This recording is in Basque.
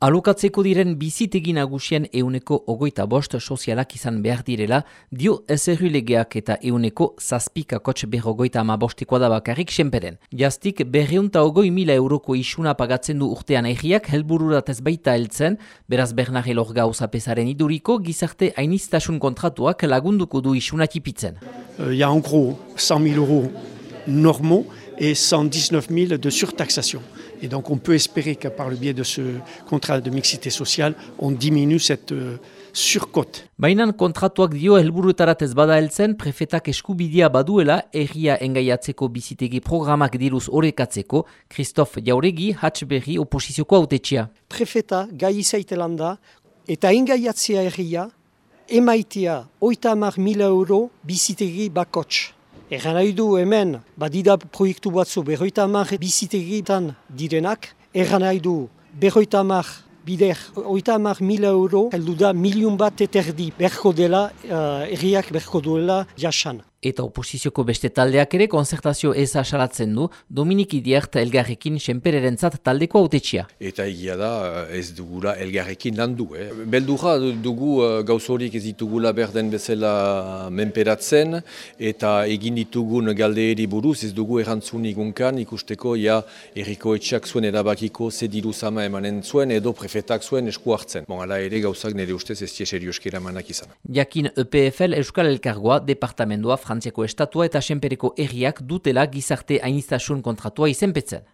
Alokatzeko diren bizitegi nagusien euneko ogoita bost sozialak izan behar direla, dio legeak eta euneko zazpikakotx berrogoita ama bostikoa da bakarrik senperen. Jaztik berreunta ogoi mila euroko isuna pagatzen du urtean egiak helbururat ez baita heltzen, beraz Bernard Elorga usapesaren iduriko gizarte hainistasun kontratuak lagunduko du isuna tipitzen. Il y a en gros 100 000 euros normaux et 119 000 de surtaxation. Et donc on peut espérer que par le biais de ce contrat de mixité sociale, on diminue cette euh, surcote. Bainan kontratuak dio helburutarat ez bada heltzen, prefetak eskubidia baduela erria engaiatzeko bizitegi programak diruz orekatzeko, Christophe Jauregi, Hatchberry oposizioko autetxia. Prefeta gai izaitelan da, eta engaiatzea erria, emaitea oita mila euro bizitegi bakots. Egan nahi du hemen, badida proiektu batzu berroita hamar bizitegitan direnak, egan nahi du berroita hamar bider, oita hamar mila euro, heldu da milion bat eterdi berko dela, uh, erriak berko duela jasan eta oposizioko beste taldeak ere konzertazio ez asalatzen du Dominik Idiart elgarrekin senpererentzat taldeko autetxia. Eta egia da ez dugula elgarrekin landu. Eh? Beldurra dugu uh, gauzorik ez ditugula berden bezala menperatzen eta egin ditugun galdeeri buruz ez dugu errantzunik unkan ikusteko ja erriko etxak zuen erabakiko zediru zama emanen zuen edo prefetak zuen esku hartzen. Bon, ala ere gauzak nire ustez ez tieserio eskera manak izan. Jakin EPFL Euskal Elkargoa departamentoa Frantziako estatua eta senpereko erriak dutela gizarte ainistasun kontratua izenpetzen.